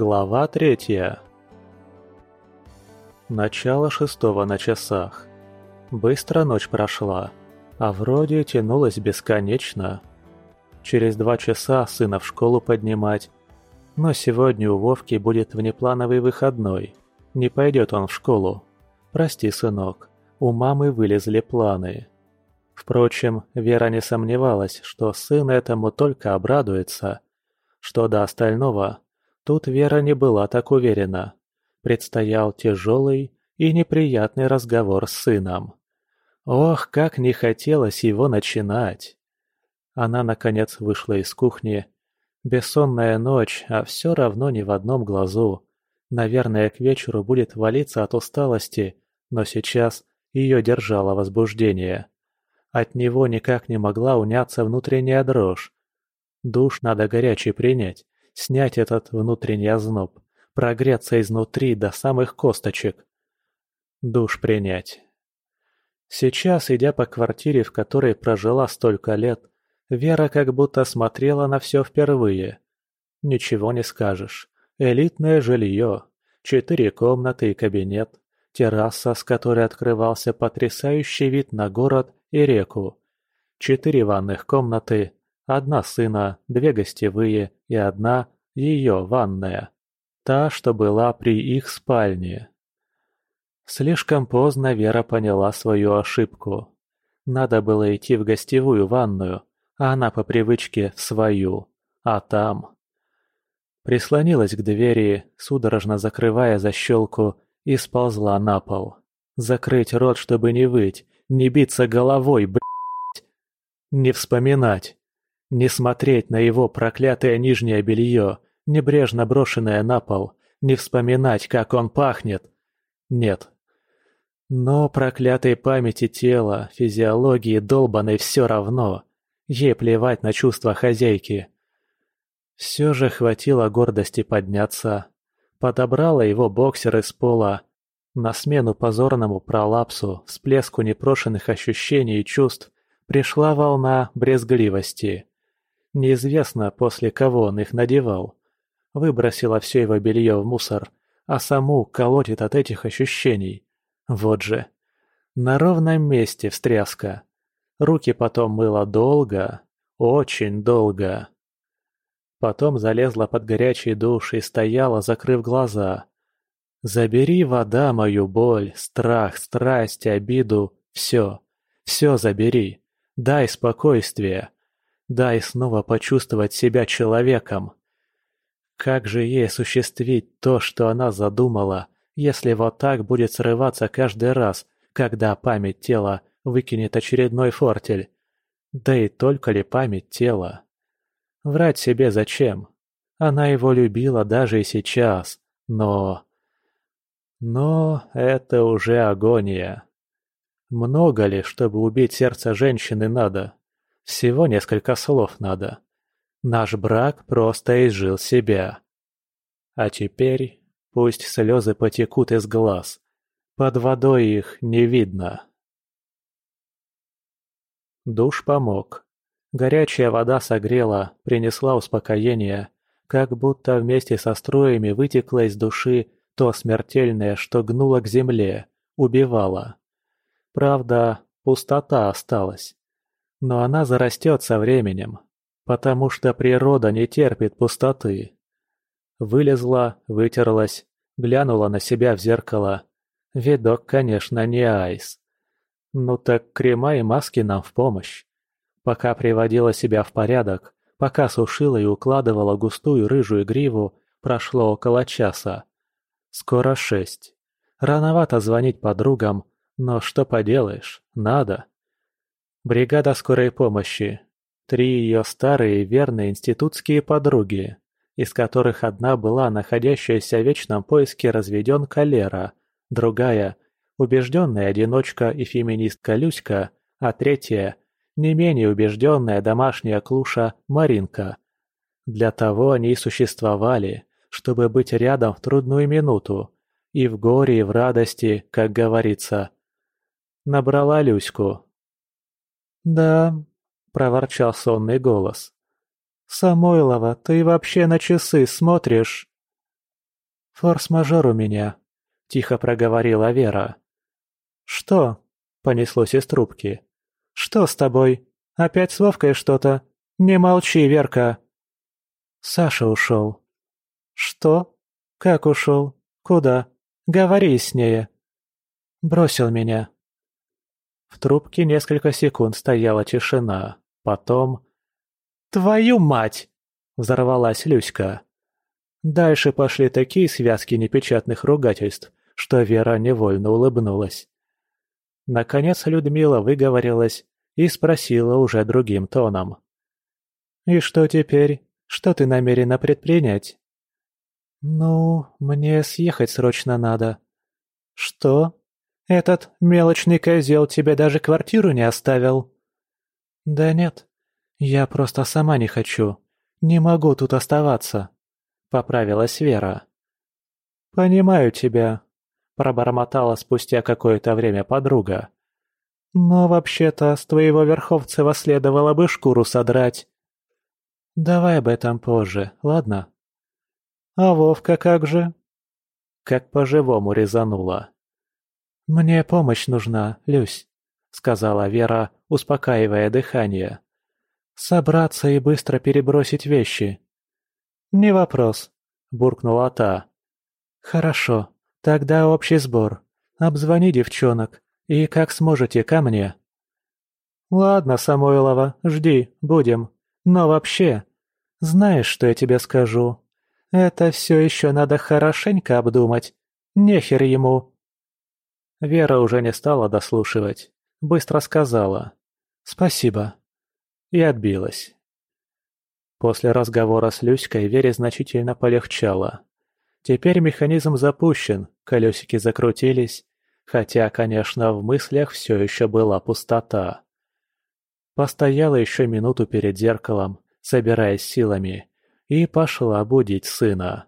Глава третья Начало шестого на часах. Быстро ночь прошла, а вроде тянулась бесконечно. Через два часа сына в школу поднимать. Но сегодня у Вовки будет внеплановый выходной. Не пойдет он в школу. Прости, сынок, у мамы вылезли планы. Впрочем, Вера не сомневалась, что сын этому только обрадуется. Что до остального, тут Вера не была так уверена. Предстоял тяжелый и неприятный разговор с сыном. Ох, как не хотелось его начинать! Она, наконец, вышла из кухни. Бессонная ночь, а все равно не в одном глазу. Наверное, к вечеру будет валиться от усталости, но сейчас ее держало возбуждение. От него никак не могла уняться внутренняя дрожь. Душ надо горячий принять, снять этот внутренний озноб, прогреться изнутри до самых косточек. Душ принять. Сейчас, идя по квартире, в которой прожила столько лет, Вера как будто смотрела на все впервые. Ничего не скажешь. Элитное жилье. Четыре комнаты и кабинет. Терраса, с которой открывался потрясающий вид на город и реку. Четыре ванных комнаты, одна сына, две гостевые и одна ее ванная. Та, что была при их спальне. Слишком поздно Вера поняла свою ошибку. Надо было идти в гостевую ванную, а она по привычке в свою. А там... Прислонилась к двери, судорожно закрывая защелку, и сползла на пол. Закрыть рот, чтобы не выть, не биться головой, блядь. Не вспоминать. Не смотреть на его проклятое нижнее белье, небрежно брошенное на пол. Не вспоминать, как он пахнет. Нет. Но проклятой памяти тела, физиологии долбаной все равно. Ей плевать на чувства хозяйки. Все же хватило гордости подняться. Подобрала его боксер из пола. На смену позорному пролапсу, всплеску непрошенных ощущений и чувств, пришла волна брезгливости. Неизвестно, после кого он их надевал. Выбросила все его белье в мусор, а саму колотит от этих ощущений. Вот же. На ровном месте встряска. Руки потом мыла долго, очень долго. Потом залезла под горячий душ и стояла, закрыв глаза. «Забери, вода, мою боль, страх, страсть, обиду, все, все забери. Дай спокойствие. Дай снова почувствовать себя человеком. Как же ей осуществить то, что она задумала, если вот так будет срываться каждый раз, когда память тела выкинет очередной фортель. Да и только ли память тела? Врать себе зачем? Она его любила даже и сейчас, но... Но это уже агония. Много ли, чтобы убить сердце женщины надо? Всего несколько слов надо. Наш брак просто изжил себя. А теперь пусть слезы потекут из глаз. Под водой их не видно. Душ помог. Горячая вода согрела, принесла успокоение, как будто вместе со струями вытекло из души то смертельное, что гнуло к земле, убивало. Правда, пустота осталась. Но она зарастет со временем, потому что природа не терпит пустоты. Вылезла, вытерлась, глянула на себя в зеркало. Видок, конечно, не айс. Ну так крема и маски нам в помощь. Пока приводила себя в порядок, пока сушила и укладывала густую рыжую гриву, прошло около часа. Скоро шесть. Рановато звонить подругам, но что поделаешь, надо. Бригада скорой помощи. Три ее старые верные институтские подруги, из которых одна была находящаяся в вечном поиске разведенка Лера, другая убежденная одиночка и феминистка Люська, а третья – не менее убежденная домашняя клуша Маринка. Для того они и существовали, чтобы быть рядом в трудную минуту, и в горе, и в радости, как говорится. Набрала Люську. «Да», – проворчал сонный голос. «Самойлова, ты вообще на часы смотришь?» «Форс-мажор у меня», — тихо проговорила Вера. «Что?» — понеслось из трубки. «Что с тобой? Опять с Вовкой что-то? Не молчи, Верка!» Саша ушел. «Что? Как ушел? Куда? Говори с ней!» Бросил меня. В трубке несколько секунд стояла тишина. Потом... «Твою мать!» — взорвалась Люська. Дальше пошли такие связки непечатных ругательств, что Вера невольно улыбнулась. Наконец Людмила выговорилась и спросила уже другим тоном. «И что теперь? Что ты намерена предпринять?» «Ну, мне съехать срочно надо». «Что? Этот мелочный козел тебе даже квартиру не оставил?» «Да нет, я просто сама не хочу. Не могу тут оставаться», — поправилась Вера. «Понимаю тебя», — пробормотала спустя какое-то время подруга. «Но вообще-то с твоего Верховцева следовало бы шкуру содрать». «Давай об этом позже, ладно?» «А Вовка как же?» Как по-живому резанула. «Мне помощь нужна, Люсь», — сказала Вера, успокаивая дыхание. «Собраться и быстро перебросить вещи». «Не вопрос», — буркнула та. «Хорошо, тогда общий сбор. Обзвони девчонок, и как сможете ко мне». «Ладно, Самойлова, жди, будем. Но вообще, знаешь, что я тебе скажу? Это все еще надо хорошенько обдумать. Нехер ему. Вера уже не стала дослушивать. Быстро сказала. «Спасибо». И отбилась. После разговора с Люськой Вере значительно полегчало. Теперь механизм запущен, колесики закрутились, хотя, конечно, в мыслях все еще была пустота. Постояла еще минуту перед зеркалом, собираясь силами, и пошла будить сына.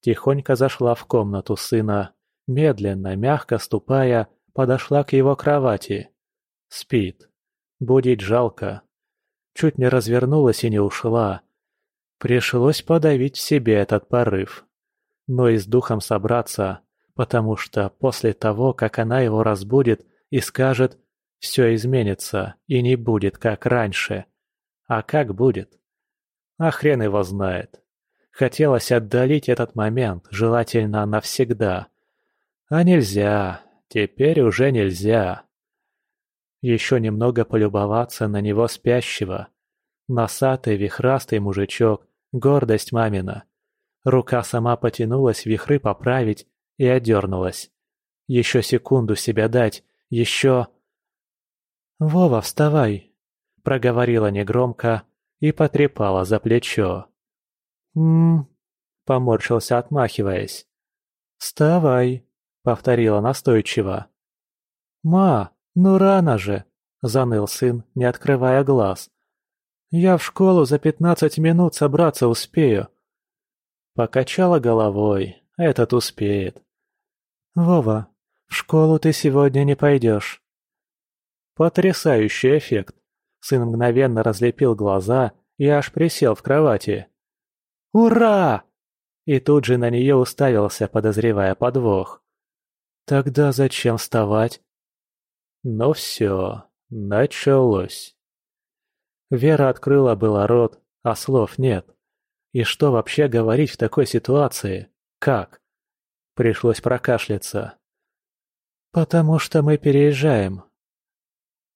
Тихонько зашла в комнату сына, медленно, мягко ступая, подошла к его кровати. Спит. Будить жалко. Чуть не развернулась и не ушла. Пришлось подавить в себе этот порыв. Но и с духом собраться, потому что после того, как она его разбудит и скажет «все изменится и не будет, как раньше», а как будет? А хрен его знает. Хотелось отдалить этот момент, желательно навсегда. А нельзя, теперь уже нельзя. Еще немного полюбоваться на него спящего. Носатый, вихрастый мужичок, гордость мамина. Рука сама потянулась вихры поправить и отдернулась. Еще секунду себя дать, еще... «Вова, вставай!» проговорила негромко и потрепала за плечо. «М-м-м», поморщился, отмахиваясь. «Вставай», — повторила настойчиво. «Ма, ну рано же», — заныл сын, не открывая глаз. «Я в школу за пятнадцать минут собраться успею». Покачала головой, этот успеет. «Вова, в школу ты сегодня не пойдешь». Потрясающий эффект. Сын мгновенно разлепил глаза и аж присел в кровати. «Ура!» И тут же на нее уставился, подозревая подвох. «Тогда зачем вставать?» Но все, началось. Вера открыла было рот, а слов нет. И что вообще говорить в такой ситуации? Как? Пришлось прокашляться. «Потому что мы переезжаем».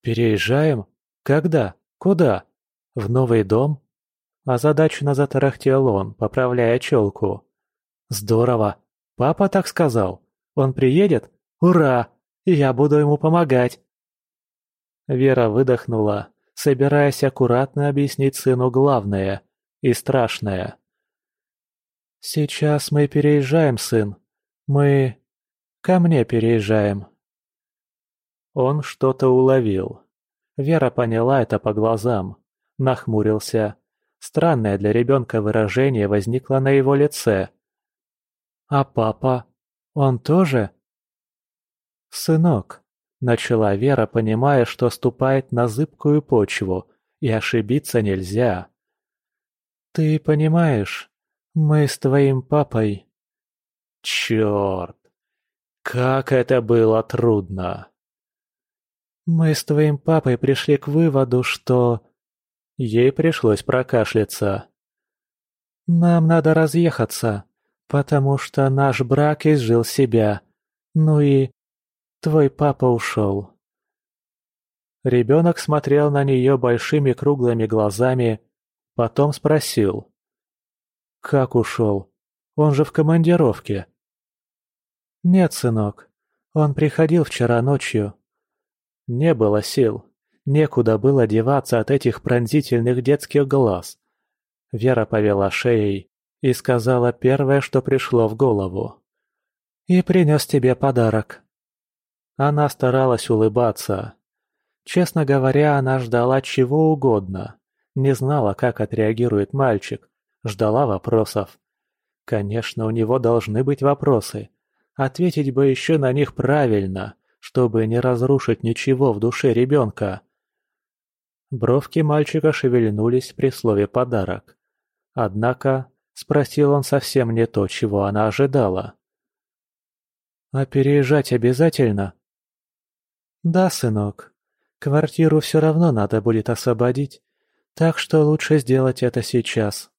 «Переезжаем? «Когда? Куда? В новый дом?» Озадаченно затарахтел он, поправляя челку. «Здорово! Папа так сказал. Он приедет? Ура! Я буду ему помогать!» Вера выдохнула, собираясь аккуратно объяснить сыну главное и страшное. «Сейчас мы переезжаем, сын. Мы... ко мне переезжаем». Он что-то уловил, Вера поняла это по глазам. Нахмурился. Странное для ребенка выражение возникло на его лице. «А папа? Он тоже?» «Сынок», — начала Вера, понимая, что ступает на зыбкую почву, и ошибиться нельзя. «Ты понимаешь, мы с твоим папой...» Черт! Как это было трудно! Мы с твоим папой пришли к выводу, что... Ей пришлось прокашляться. Нам надо разъехаться, потому что наш брак изжил себя. Ну и... Твой папа ушел. Ребенок смотрел на нее большими круглыми глазами, потом спросил. «Как ушел? Он же в командировке». «Нет, сынок, он приходил вчера ночью». Не было сил, некуда было деваться от этих пронзительных детских глаз. Вера повела шеей и сказала первое, что пришло в голову. «И принес тебе подарок». Она старалась улыбаться. Честно говоря, она ждала чего угодно. Не знала, как отреагирует мальчик. Ждала вопросов. Конечно, у него должны быть вопросы. Ответить бы еще на них правильно, чтобы не разрушить ничего в душе ребенка. Бровки мальчика шевельнулись при слове «подарок». Однако спросил он совсем не то, чего она ожидала. «А переезжать обязательно?» «Да, сынок. Квартиру все равно надо будет освободить, так что лучше сделать это сейчас».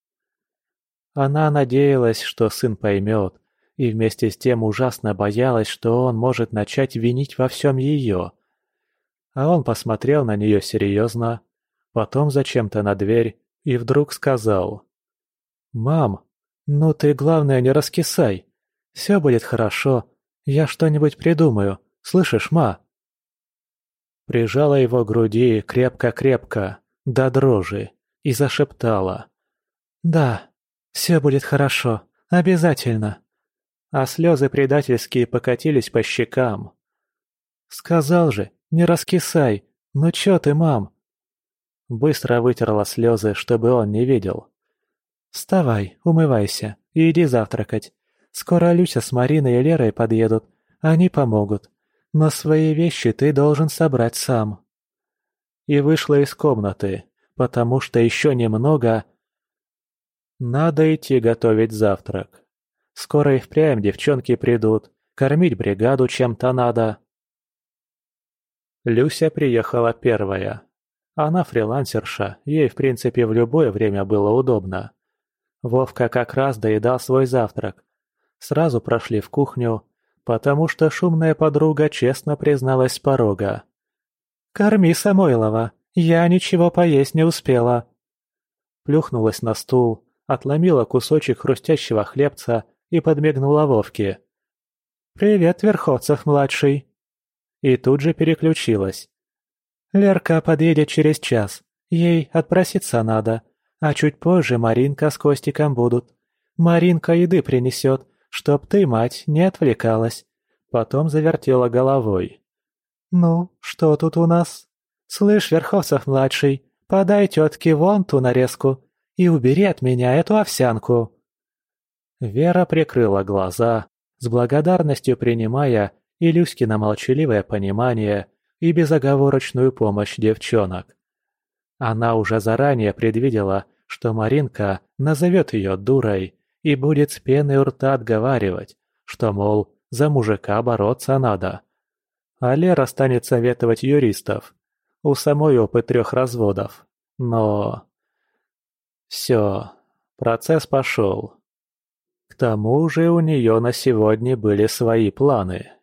Она надеялась, что сын поймет, и вместе с тем ужасно боялась, что он может начать винить во всем ее. А он посмотрел на нее серьезно, потом зачем-то на дверь и вдруг сказал. «Мам, ну ты, главное, не раскисай. Все будет хорошо. Я что-нибудь придумаю. Слышишь, ма?» прижала его к груди крепко-крепко, до дрожи, и зашептала. «Да, все будет хорошо, обязательно». А слезы предательские покатились по щекам. «Сказал же, не раскисай, ну чё ты, мам?» Быстро вытерла слезы, чтобы он не видел. «Вставай, умывайся и иди завтракать. Скоро Люся с Мариной и Лерой подъедут, они помогут. Но свои вещи ты должен собрать сам. И вышла из комнаты, потому что еще немного... Надо идти готовить завтрак. Скоро и впрямь девчонки придут, кормить бригаду чем-то надо. Люся приехала первая. Она фрилансерша, ей в принципе в любое время было удобно. Вовка как раз доедал свой завтрак. Сразу прошли в кухню, потому что шумная подруга честно призналась с порога. «Корми Самойлова, я ничего поесть не успела». Плюхнулась на стул, отломила кусочек хрустящего хлебца и подмигнула Вовке. «Привет, Верховцев-младший!» И тут же переключилась. «Лерка подъедет через час, ей отпроситься надо, а чуть позже Маринка с Костиком будут. Маринка еды принесет, чтоб ты, мать, не отвлекалась. Потом завертела головой. «Ну, что тут у нас? Слышь, Верховцев-младший, подай тетке вон ту нарезку и убери от меня эту овсянку». Вера прикрыла глаза, с благодарностью принимая и Люськино молчаливое понимание и безоговорочную помощь девчонок. Она уже заранее предвидела, что Маринка назовет ее дурой и будет с пеной у рта отговаривать, что, мол, за мужика бороться надо. А Лера станет советовать юристов. У самой опыт трех разводов. Но... Все, процесс пошел. К тому же у нее на сегодня были свои планы.